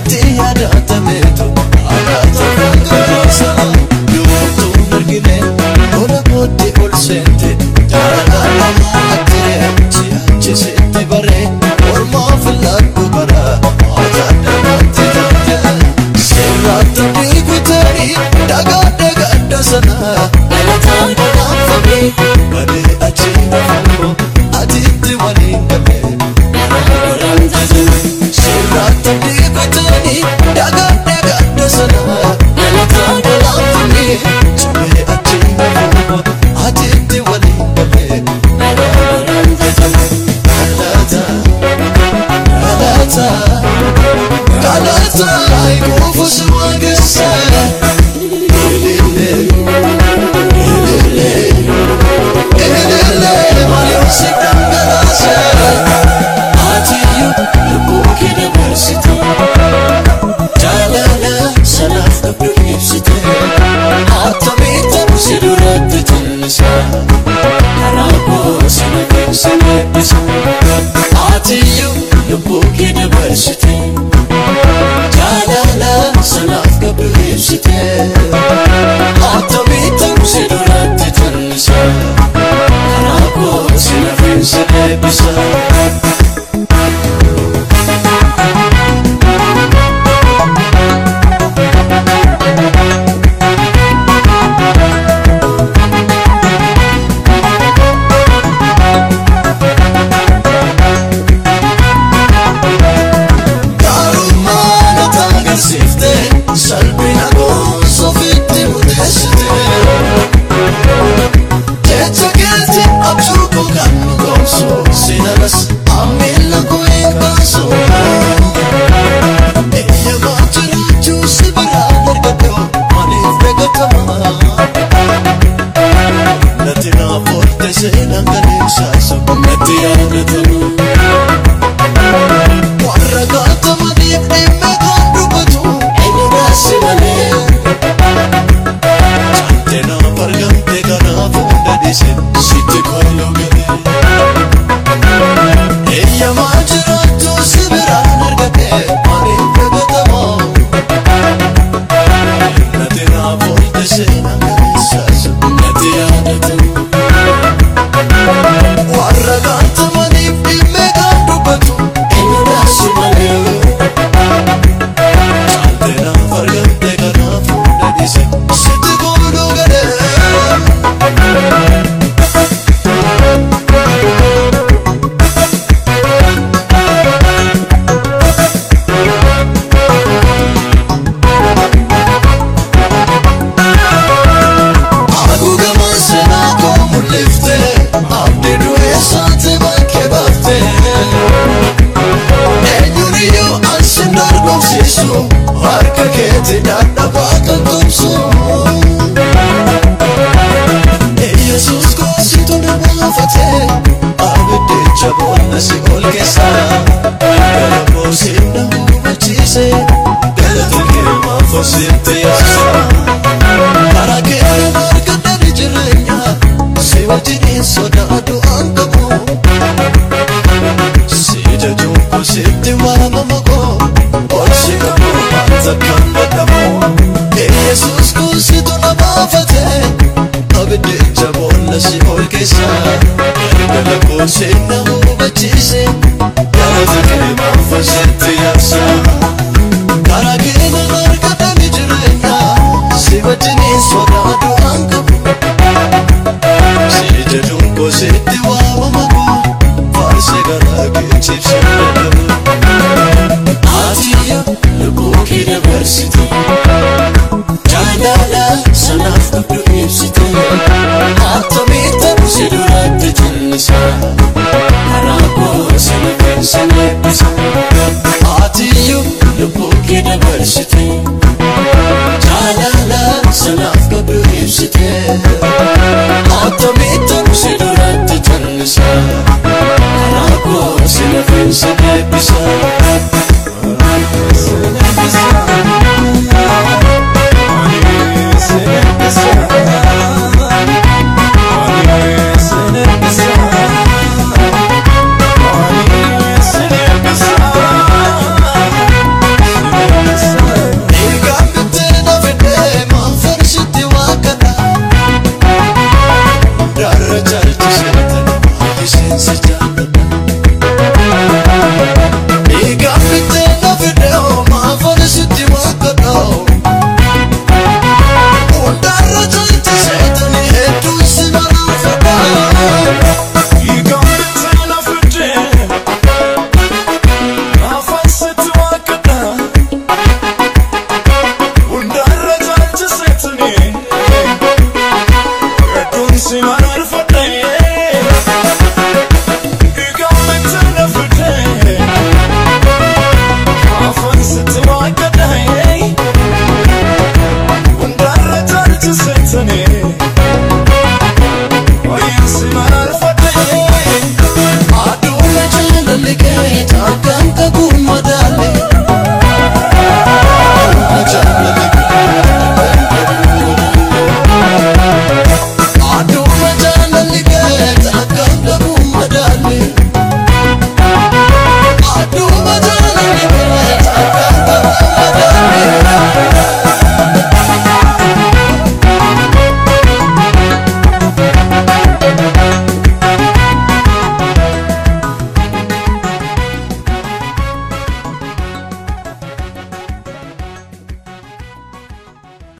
irratti yaadatameetu abaata fakkaatuusa you. soraadoo hanqaa kunuunnaan. sii ta junqo siitti waaba makuu fari seeraa geejjibsuu danda'u. aasii lubbuu kiilemorsiiti. jaalala sana fuudhuu ibsituu. aatamii taasisuudhaatti jenna isaa. karaa boonsii biqiloon sibiila isaa.